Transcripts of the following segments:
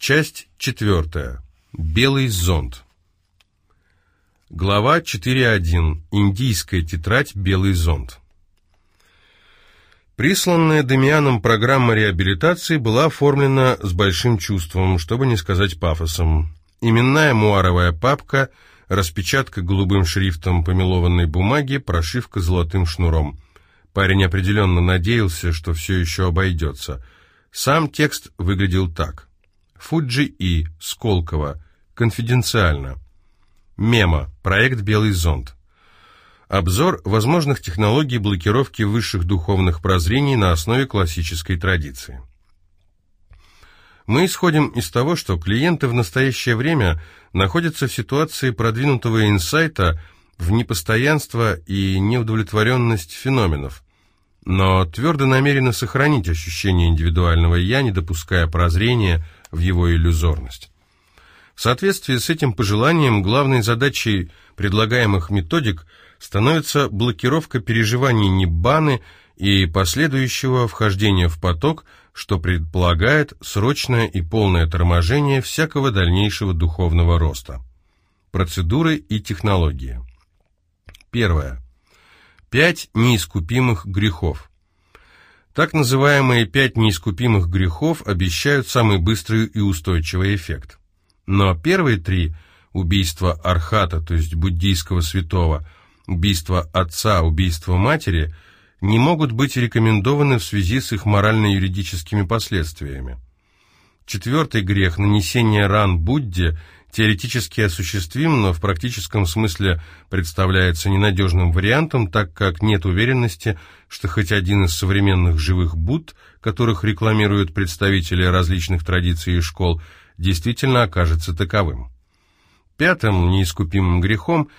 Часть четвертая. Белый зонт. Глава 4.1. Индийская тетрадь «Белый зонт». Присланная Демианом программа реабилитации была оформлена с большим чувством, чтобы не сказать пафосом. Именная муаровая папка, распечатка голубым шрифтом помелованной бумаги, прошивка золотым шнуром. Парень определенно надеялся, что все еще обойдется. Сам текст выглядел так. Фуджи И. Сколково. Конфиденциально. Мема. Проект «Белый зонт». Обзор возможных технологий блокировки высших духовных прозрений на основе классической традиции. Мы исходим из того, что клиенты в настоящее время находятся в ситуации продвинутого инсайта в непостоянство и неудовлетворенность феноменов, но твердо намерены сохранить ощущение индивидуального «я», не допуская прозрения в его иллюзорность. В соответствии с этим пожеланием главной задачей предлагаемых методик становится блокировка переживаний Ниббаны и последующего вхождения в поток, что предполагает срочное и полное торможение всякого дальнейшего духовного роста. Процедуры и технологии. Первое. Пять неискупимых грехов. Так называемые пять неискупимых грехов обещают самый быстрый и устойчивый эффект. Но первые три – убийство Архата, то есть буддийского святого, убийство отца, убийство матери – не могут быть рекомендованы в связи с их морально-юридическими последствиями. Четвертый грех – нанесение ран Будде – теоретически осуществим, но в практическом смысле представляется ненадежным вариантом, так как нет уверенности, что хоть один из современных живых Будд, которых рекламируют представители различных традиций и школ – действительно окажется таковым. Пятым неискупимым грехом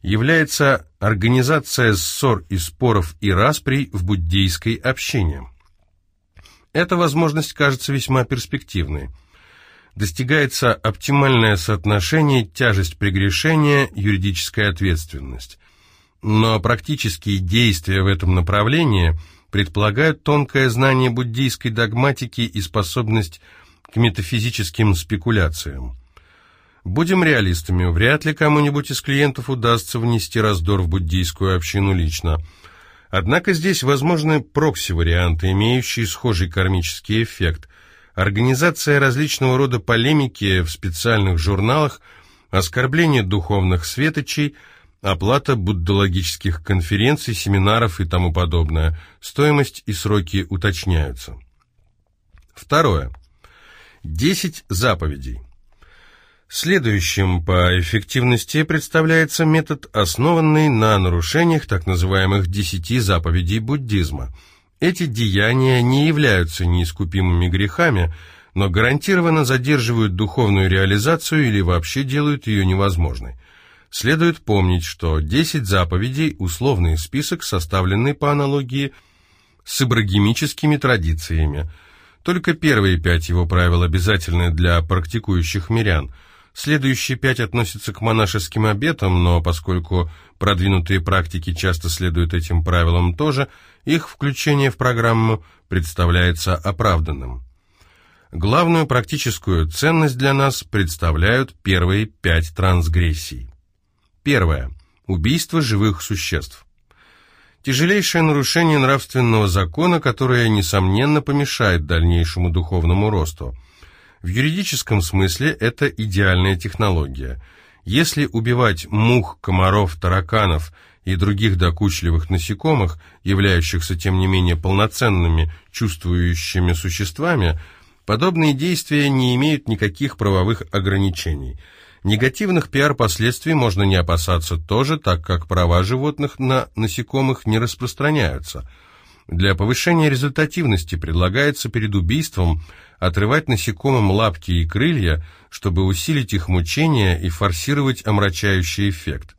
является организация ссор и споров и расприй в буддийской общине. Эта возможность кажется весьма перспективной. Достигается оптимальное соотношение тяжесть прегрешения, юридическая ответственность. Но практические действия в этом направлении предполагают тонкое знание буддийской догматики и способность к метафизическим спекуляциям. Будем реалистами, вряд ли кому-нибудь из клиентов удастся внести раздор в буддийскую общину лично. Однако здесь возможны прокси-варианты, имеющие схожий кармический эффект. Организация различного рода полемики в специальных журналах, оскорбление духовных светочей, оплата буддологических конференций, семинаров и тому подобное. Стоимость и сроки уточняются. Второе. Десять заповедей. Следующим по эффективности представляется метод, основанный на нарушениях так называемых десяти заповедей буддизма. Эти деяния не являются неискупимыми грехами, но гарантированно задерживают духовную реализацию или вообще делают ее невозможной. Следует помнить, что десять заповедей – условный список, составленный по аналогии с ибрагимическими традициями – только первые пять его правил обязательны для практикующих мирян. Следующие пять относятся к монашеским обетам, но поскольку продвинутые практики часто следуют этим правилам тоже, их включение в программу представляется оправданным. Главную практическую ценность для нас представляют первые пять трансгрессий. Первое. Убийство живых существ тяжелейшее нарушение нравственного закона, которое, несомненно, помешает дальнейшему духовному росту. В юридическом смысле это идеальная технология. Если убивать мух, комаров, тараканов и других докучливых насекомых, являющихся, тем не менее, полноценными чувствующими существами, подобные действия не имеют никаких правовых ограничений – Негативных пиар-последствий можно не опасаться тоже, так как права животных на насекомых не распространяются. Для повышения результативности предлагается перед убийством отрывать насекомым лапки и крылья, чтобы усилить их мучения и форсировать омрачающий эффект.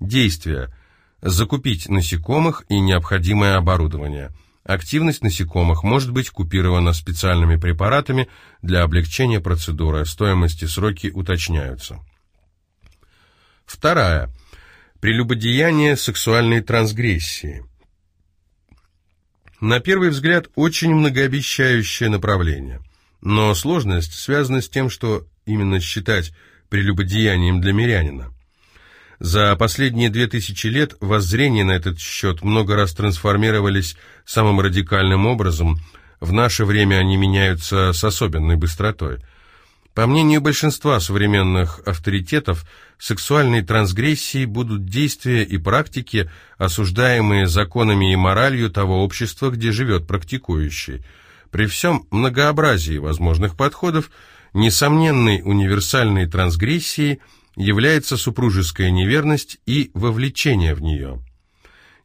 Действия. Закупить насекомых и необходимое оборудование – Активность насекомых может быть купирована специальными препаратами для облегчения процедуры. Стоимость и сроки уточняются. Вторая. Прелюбодеяние сексуальной трансгрессии. На первый взгляд, очень многообещающее направление. Но сложность связана с тем, что именно считать прелюбодеянием для мирянина. За последние две тысячи лет воззрения на этот счет много раз трансформировались самым радикальным образом, в наше время они меняются с особенной быстротой. По мнению большинства современных авторитетов, сексуальные трансгрессии будут действия и практики, осуждаемые законами и моралью того общества, где живет практикующий. При всем многообразии возможных подходов, несомненной универсальной трансгрессией – является супружеская неверность и вовлечение в нее.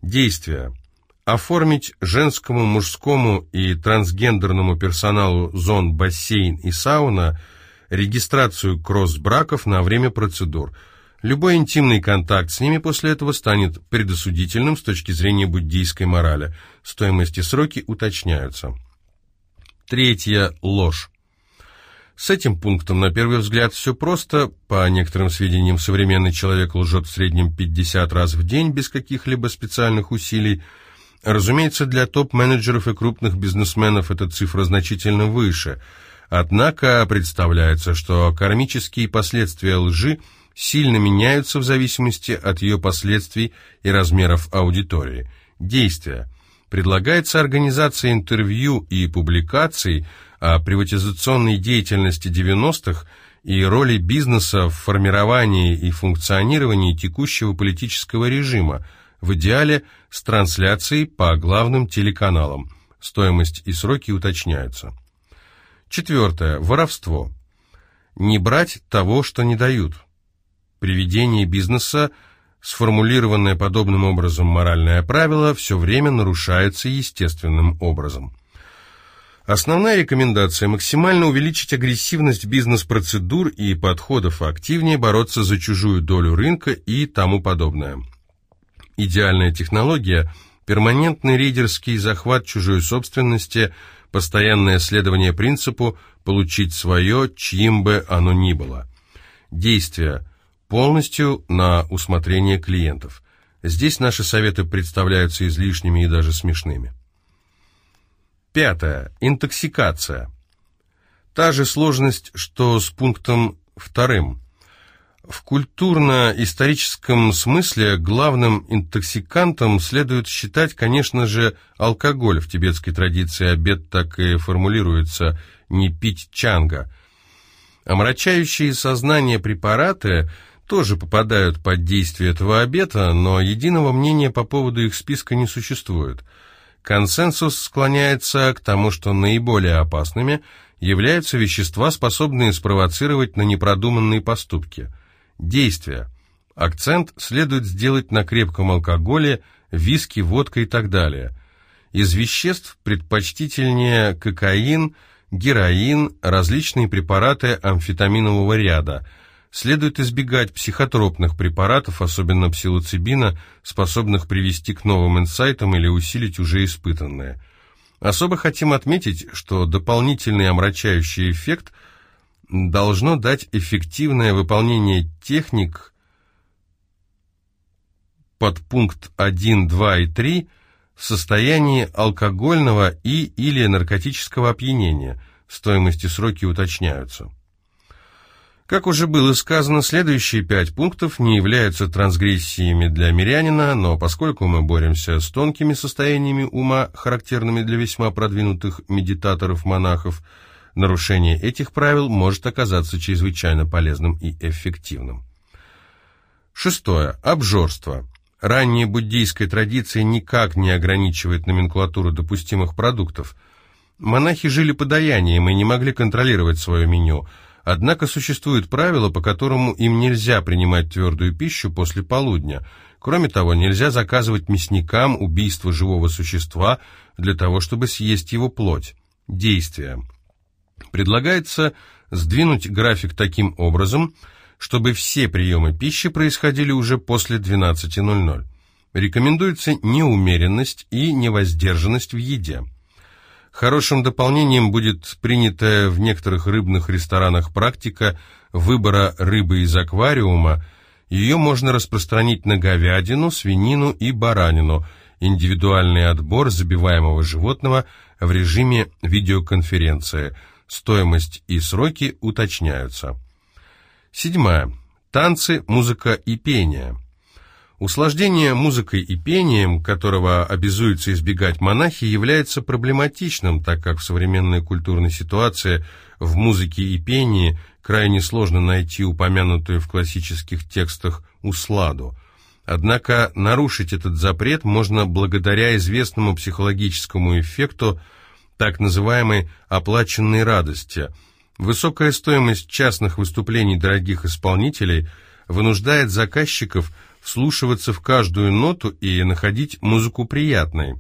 Действия. Оформить женскому, мужскому и трансгендерному персоналу зон бассейн и сауна регистрацию кросс-браков на время процедур. Любой интимный контакт с ними после этого станет предосудительным с точки зрения буддийской морали. Стоимость и сроки уточняются. Третья – ложь. С этим пунктом, на первый взгляд, все просто. По некоторым сведениям, современный человек лжет в среднем 50 раз в день без каких-либо специальных усилий. Разумеется, для топ-менеджеров и крупных бизнесменов эта цифра значительно выше. Однако представляется, что кармические последствия лжи сильно меняются в зависимости от ее последствий и размеров аудитории. Действия. Предлагается организация интервью и публикаций – о приватизационной деятельности 90-х и роли бизнеса в формировании и функционировании текущего политического режима, в идеале с трансляцией по главным телеканалам. Стоимость и сроки уточняются. Четвертое. Воровство. Не брать того, что не дают. При ведении бизнеса сформулированное подобным образом моральное правило все время нарушается естественным образом. Основная рекомендация – максимально увеличить агрессивность бизнес-процедур и подходов, активнее бороться за чужую долю рынка и тому подобное. Идеальная технология – перманентный рейдерский захват чужой собственности, постоянное следование принципу «получить свое, чьим бы оно ни было». Действия – полностью на усмотрение клиентов. Здесь наши советы представляются излишними и даже смешными. Пятое. Интоксикация. Та же сложность, что с пунктом вторым. В культурно-историческом смысле главным интоксикантом следует считать, конечно же, алкоголь. В тибетской традиции обед так и формулируется «не пить чанга». Омрачающие сознание препараты тоже попадают под действие этого обета, но единого мнения по поводу их списка не существует – Консенсус склоняется к тому, что наиболее опасными являются вещества, способные спровоцировать на непродуманные поступки. Действия. Акцент следует сделать на крепком алкоголе, виски, водка и так далее. Из веществ предпочтительнее кокаин, героин, различные препараты амфетаминового ряда – Следует избегать психотропных препаратов, особенно псилоцибина, способных привести к новым инсайтам или усилить уже испытанные. Особо хотим отметить, что дополнительный омрачающий эффект должно дать эффективное выполнение техник под пункт 1, 2 и 3 в состоянии алкогольного и или наркотического опьянения. Стоимости сроки уточняются. Как уже было сказано, следующие пять пунктов не являются трансгрессиями для мирянина, но поскольку мы боремся с тонкими состояниями ума, характерными для весьма продвинутых медитаторов-монахов, нарушение этих правил может оказаться чрезвычайно полезным и эффективным. Шестое. Обжорство. Ранняя буддийская традиция никак не ограничивает номенклатуру допустимых продуктов. Монахи жили подаянием и не могли контролировать свое меню – Однако существует правило, по которому им нельзя принимать твердую пищу после полудня. Кроме того, нельзя заказывать мясникам убийство живого существа для того, чтобы съесть его плоть. Действия. Предлагается сдвинуть график таким образом, чтобы все приемы пищи происходили уже после 12.00. Рекомендуется неумеренность и невоздержанность в еде. Хорошим дополнением будет принятая в некоторых рыбных ресторанах практика выбора рыбы из аквариума. Ее можно распространить на говядину, свинину и баранину, индивидуальный отбор забиваемого животного в режиме видеоконференции. Стоимость и сроки уточняются. Седьмая. Танцы, музыка и пение. Усложнение музыкой и пением, которого обязуются избегать монахи, является проблематичным, так как в современной культурной ситуации в музыке и пении крайне сложно найти упомянутую в классических текстах усладу. Однако нарушить этот запрет можно благодаря известному психологическому эффекту так называемой «оплаченной радости». Высокая стоимость частных выступлений дорогих исполнителей вынуждает заказчиков – вслушиваться в каждую ноту и находить музыку приятной.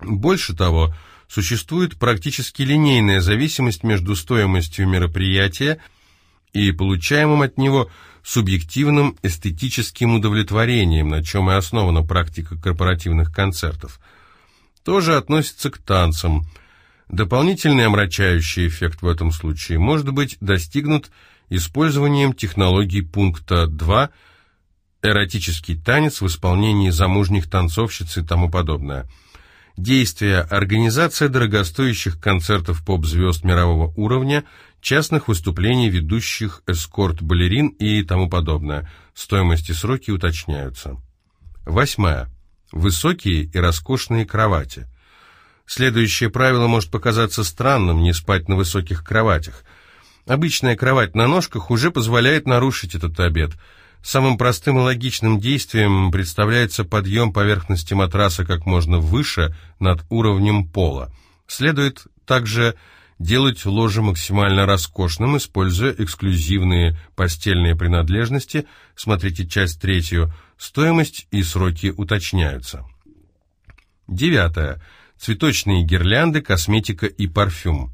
Больше того, существует практически линейная зависимость между стоимостью мероприятия и получаемым от него субъективным эстетическим удовлетворением, на чем и основана практика корпоративных концертов. Тоже относится к танцам. Дополнительный омрачающий эффект в этом случае может быть достигнут использованием технологий пункта 2 эротический танец в исполнении замужних танцовщиц и тому подобное. Действия, организация дорогостоящих концертов поп-звезд мирового уровня, частных выступлений ведущих эскорт-балерин и тому подобное. Стоимости сроки уточняются. Восьмая. Высокие и роскошные кровати. Следующее правило может показаться странным – не спать на высоких кроватях. Обычная кровать на ножках уже позволяет нарушить этот обет – Самым простым и логичным действием представляется подъем поверхности матраса как можно выше над уровнем пола. Следует также делать ложе максимально роскошным, используя эксклюзивные постельные принадлежности, смотрите часть третью, стоимость и сроки уточняются. Девятое. Цветочные гирлянды, косметика и парфюм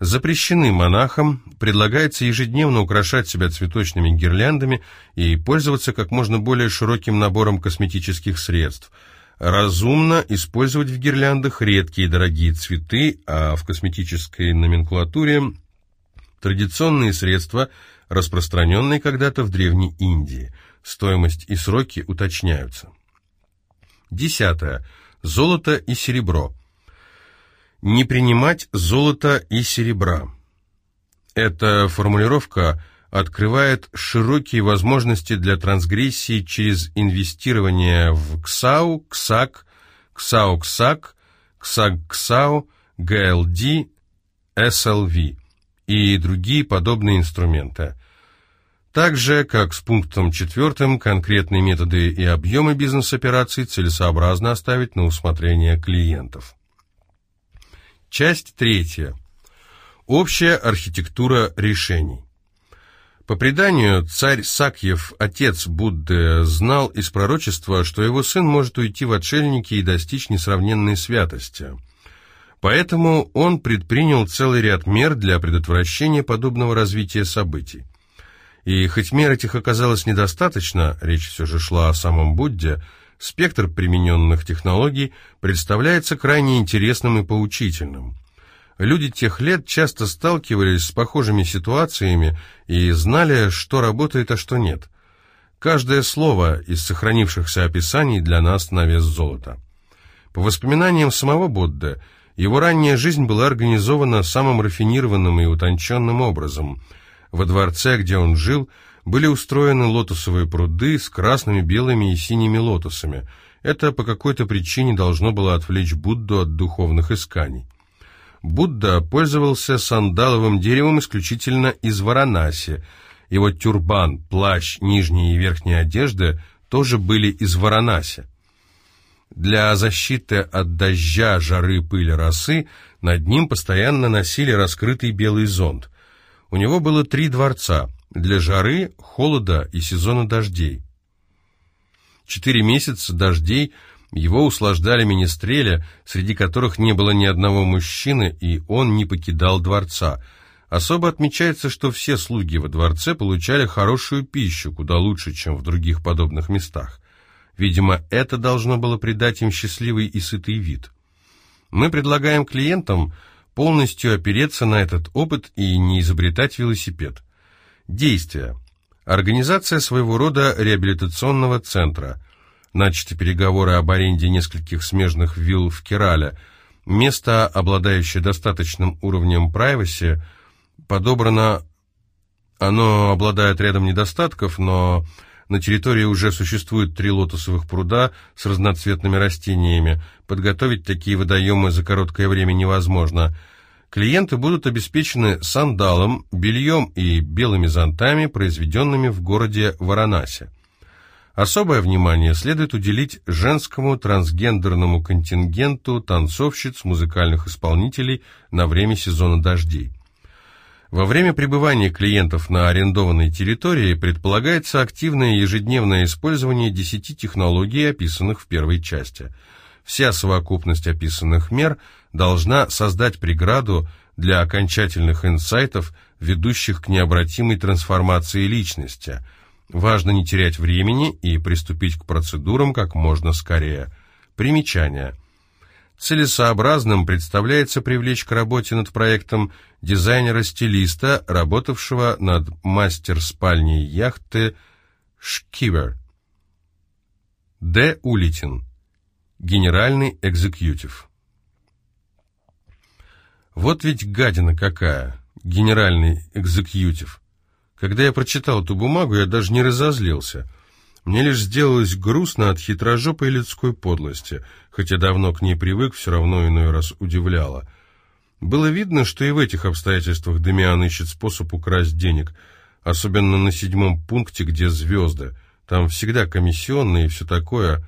запрещены монахам, предлагается ежедневно украшать себя цветочными гирляндами и пользоваться как можно более широким набором косметических средств. Разумно использовать в гирляндах редкие дорогие цветы, а в косметической номенклатуре традиционные средства, распространенные когда-то в Древней Индии. Стоимость и сроки уточняются. Десятое. Золото и серебро – не принимать золота и серебра. Эта формулировка открывает широкие возможности для трансгрессии через инвестирование в КСАУ, КСАК, КСАУ-КСАК, КСАК-КСАУ, ГЛД, СЛВ и другие подобные инструменты. Так же, как с пунктом четвертым, конкретные методы и объемы бизнес-операций целесообразно оставить на усмотрение клиентов. Часть третья. Общая архитектура решений. По преданию, царь Сакьев, отец Будды, знал из пророчества, что его сын может уйти в отшельники и достичь несравненной святости. Поэтому он предпринял целый ряд мер для предотвращения подобного развития событий. И хоть мер этих оказалось недостаточно, речь все же шла о самом Будде, спектр примененных технологий представляется крайне интересным и поучительным. Люди тех лет часто сталкивались с похожими ситуациями и знали, что работает, а что нет. Каждое слово из сохранившихся описаний для нас на вес золота. По воспоминаниям самого Будды, его ранняя жизнь была организована самым рафинированным и утонченным образом. Во дворце, где он жил, были устроены лотосовые пруды с красными, белыми и синими лотосами. Это по какой-то причине должно было отвлечь Будду от духовных исканий. Будда пользовался сандаловым деревом исключительно из Варанаси. Его тюрбан, плащ, нижняя и верхняя одежда тоже были из Варанаси. Для защиты от дождя, жары, пыли, росы над ним постоянно носили раскрытый белый зонт. У него было три дворца для жары, холода и сезона дождей. Четыре месяца дождей его услаждали министреля, среди которых не было ни одного мужчины, и он не покидал дворца. Особо отмечается, что все слуги во дворце получали хорошую пищу, куда лучше, чем в других подобных местах. Видимо, это должно было придать им счастливый и сытый вид. Мы предлагаем клиентам полностью опереться на этот опыт и не изобретать велосипед. Действия. Организация своего рода реабилитационного центра. Начаты переговоры об аренде нескольких смежных вилл в Керале. Место, обладающее достаточным уровнем privacy, подобрано, оно обладает рядом недостатков, но на территории уже существует три лотосовых пруда с разноцветными растениями. Подготовить такие водоемы за короткое время невозможно. Клиенты будут обеспечены сандалом, бельем и белыми зонтами, произведенными в городе Варанаси. Особое внимание следует уделить женскому трансгендерному контингенту танцовщиц, музыкальных исполнителей на время сезона дождей. Во время пребывания клиентов на арендованной территории предполагается активное ежедневное использование 10 технологий, описанных в первой части. Вся совокупность описанных мер должна создать преграду для окончательных инсайтов, ведущих к необратимой трансформации личности – Важно не терять времени и приступить к процедурам как можно скорее. Примечание. Целесообразным представляется привлечь к работе над проектом дизайнера-стилиста, работавшего над мастер-спальней яхты «Шкивер». Д. Улитин. Генеральный экзекьютив. Вот ведь гадина какая, генеральный экзекьютив. Когда я прочитал эту бумагу, я даже не разозлился. Мне лишь сделалось грустно от хитрожопой людской подлости, хотя давно к ней привык, все равно иной раз удивляло. Было видно, что и в этих обстоятельствах Демиан ищет способ украсть денег, особенно на седьмом пункте, где звезды. Там всегда комиссионные и все такое.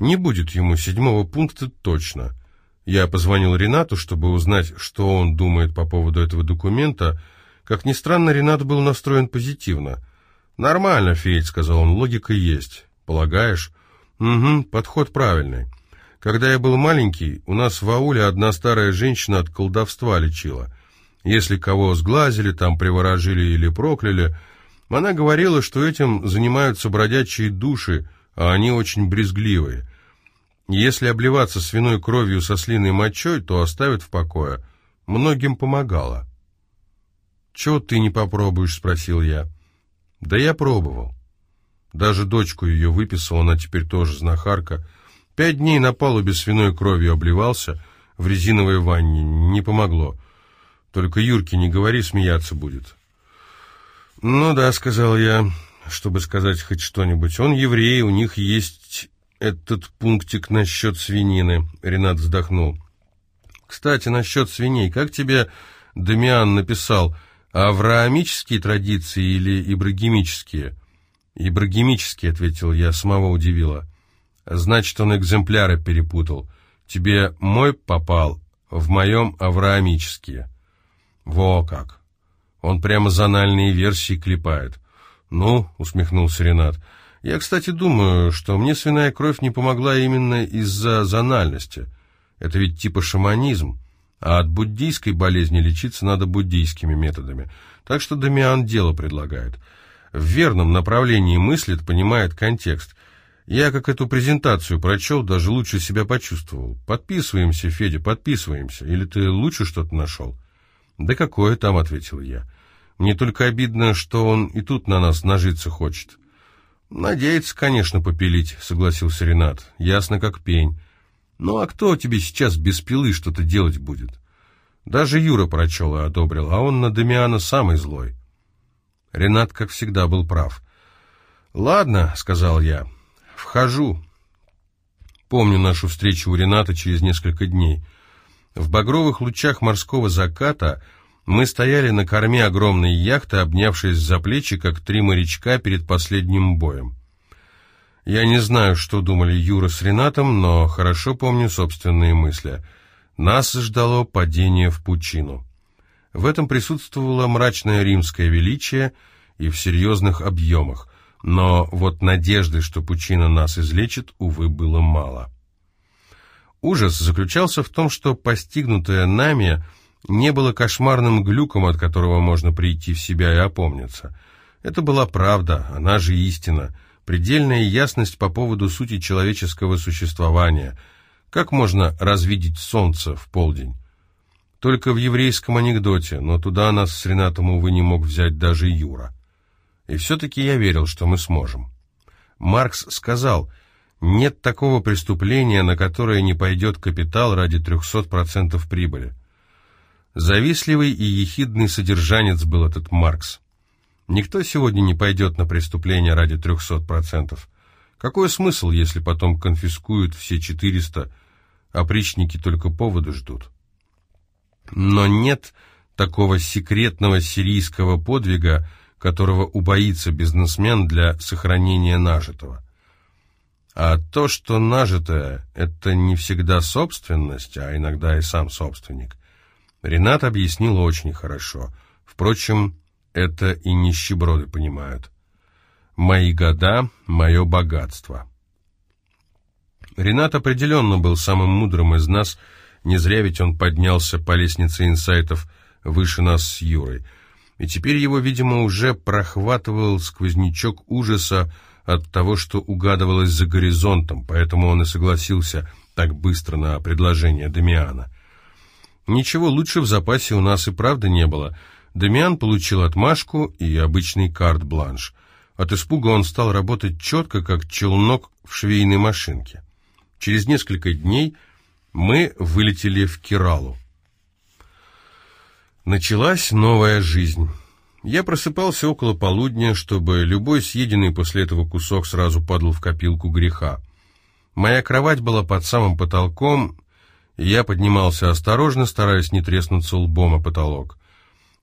Не будет ему седьмого пункта точно. Я позвонил Ренату, чтобы узнать, что он думает по поводу этого документа, как ни странно, Ренат был настроен позитивно. «Нормально, Федь», — сказал он, — «логика есть». «Полагаешь?» «Угу, подход правильный. Когда я был маленький, у нас в ауле одна старая женщина от колдовства лечила. Если кого сглазили, там приворожили или прокляли, она говорила, что этим занимаются бродячие души, а они очень брезгливые. Если обливаться свиной кровью со слиной мочой, то оставят в покое. Многим помогало. «Чего ты не попробуешь?» — спросил я. «Да я пробовал. Даже дочку ее выписал, она теперь тоже знахарка. Пять дней на палубе свиной кровью обливался, в резиновой ванне, не помогло. Только Юрке не говори, смеяться будет». «Ну да», — сказал я, чтобы сказать хоть что-нибудь. «Он еврей, у них есть этот пунктик насчет свинины», — Ренат вздохнул. «Кстати, насчет свиней, как тебе Дамиан написал?» Авраамические традиции или ибрагимические? Ибрагимические, ответил я, самого удивила. Значит, он экземпляры перепутал. Тебе мой попал, в моем авраамические. Во как! Он прямо зональные версии клепает. Ну, усмехнулся Ренат, я, кстати, думаю, что мне свиная кровь не помогла именно из-за зональности. Это ведь типа шаманизм. А от буддийской болезни лечиться надо буддийскими методами. Так что Дамиан дело предлагает. В верном направлении мыслит, понимает контекст. Я, как эту презентацию прочел, даже лучше себя почувствовал. Подписываемся, Федя, подписываемся. Или ты лучше что-то нашел? Да какое там, ответил я. Мне только обидно, что он и тут на нас нажиться хочет. Надеется, конечно, попилить, согласился Ренат. Ясно как пень. Ну а кто тебе сейчас без пилы что-то делать будет? Даже Юра прочел и одобрил, а он на Демиана самый злой. Ренат, как всегда, был прав. «Ладно», — сказал я, — «вхожу». Помню нашу встречу у Рената через несколько дней. В багровых лучах морского заката мы стояли на корме огромной яхты, обнявшись за плечи, как три морячка перед последним боем. Я не знаю, что думали Юра с Ренатом, но хорошо помню собственные мысли. Нас ждало падение в пучину. В этом присутствовало мрачное римское величие и в серьезных объемах, но вот надежды, что пучина нас излечит, увы, было мало. Ужас заключался в том, что постигнутое нами не было кошмарным глюком, от которого можно прийти в себя и опомниться. Это была правда, она же истина — предельная ясность по поводу сути человеческого существования. Как можно развидеть солнце в полдень? Только в еврейском анекдоте, но туда нас с Ренатом, увы, не мог взять даже Юра. И все-таки я верил, что мы сможем. Маркс сказал, Нет такого преступления, на которое не пойдет капитал ради 300% прибыли. Завистливый и ехидный содержанец был этот Маркс. Никто сегодня не пойдет на преступление ради 300%. Какой смысл, если потом конфискуют все 400, а причники только поводы ждут? Но нет такого секретного сирийского подвига, которого убоится бизнесмен для сохранения нажитого. А то, что нажитое – это не всегда собственность, а иногда и сам собственник, Ренат объяснил очень хорошо. Впрочем, это и нищеброды понимают. «Мои года – мое богатство». Ренат определенно был самым мудрым из нас, не зря ведь он поднялся по лестнице инсайтов выше нас с Юрой. И теперь его, видимо, уже прохватывал сквознячок ужаса, от того, что угадывалось за горизонтом, поэтому он и согласился так быстро на предложение Дамиана. Ничего лучше в запасе у нас и правда не было. Дамиан получил отмашку и обычный карт-бланш. От испуга он стал работать четко, как челнок в швейной машинке. Через несколько дней мы вылетели в Киралу. Началась новая жизнь. Я просыпался около полудня, чтобы любой съеденный после этого кусок сразу падал в копилку греха. Моя кровать была под самым потолком, я поднимался осторожно, стараясь не треснуться лбом о потолок.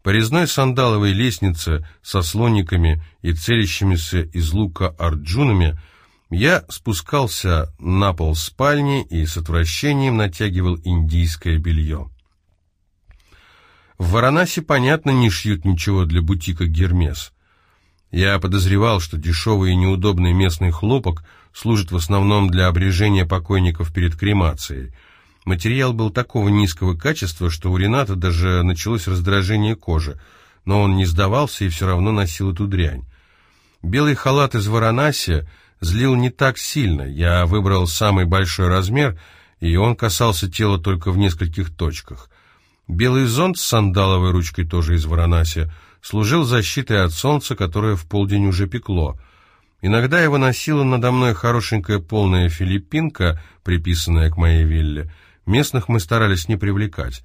По резной сандаловой лестнице со слониками и целящимися из лука арджунами я спускался на пол спальни и с отвращением натягивал индийское белье. В Варанаси, понятно, не шьют ничего для бутика «Гермес». Я подозревал, что дешевый и неудобный местный хлопок служит в основном для обрежения покойников перед кремацией. Материал был такого низкого качества, что у Рената даже началось раздражение кожи, но он не сдавался и все равно носил эту дрянь. Белый халат из Варанаси злил не так сильно, я выбрал самый большой размер, и он касался тела только в нескольких точках. Белый зонт с сандаловой ручкой тоже из Варанаси служил защитой от солнца, которое в полдень уже пекло. Иногда его носила надо мной хорошенькая полная филиппинка, приписанная к моей вилле. Местных мы старались не привлекать.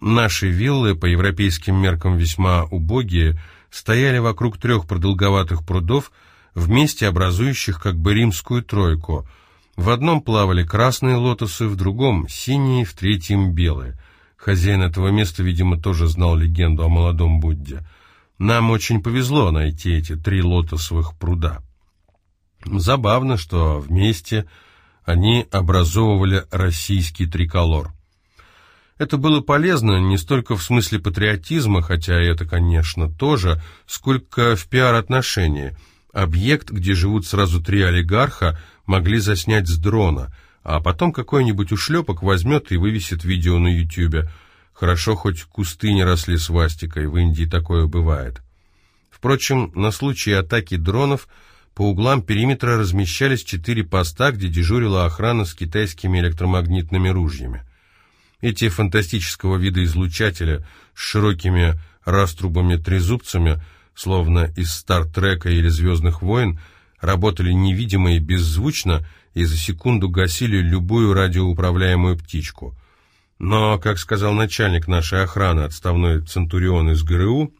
Наши виллы, по европейским меркам весьма убогие, стояли вокруг трех продолговатых прудов, вместе образующих как бы римскую тройку. В одном плавали красные лотосы, в другом — синие, в третьем — белые — Хозяин этого места, видимо, тоже знал легенду о молодом Будде. Нам очень повезло найти эти три лотосовых пруда. Забавно, что вместе они образовывали российский триколор. Это было полезно не столько в смысле патриотизма, хотя это, конечно, тоже, сколько в пиар-отношении. Объект, где живут сразу три олигарха, могли заснять с дрона – а потом какой-нибудь ушлепок возьмет и вывесит видео на Ютьюбе. Хорошо, хоть кусты не росли свастикой, в Индии такое бывает. Впрочем, на случай атаки дронов по углам периметра размещались четыре поста, где дежурила охрана с китайскими электромагнитными ружьями. Эти фантастического вида излучателя с широкими раструбами-трезубцами, словно из «Стартрека» или «Звездных войн», работали невидимо и беззвучно, и за секунду гасили любую радиоуправляемую птичку. Но, как сказал начальник нашей охраны, отставной Центурион из ГРУ,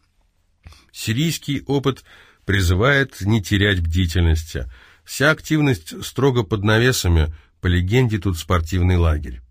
сирийский опыт призывает не терять бдительности. Вся активность строго под навесами, по легенде тут спортивный лагерь.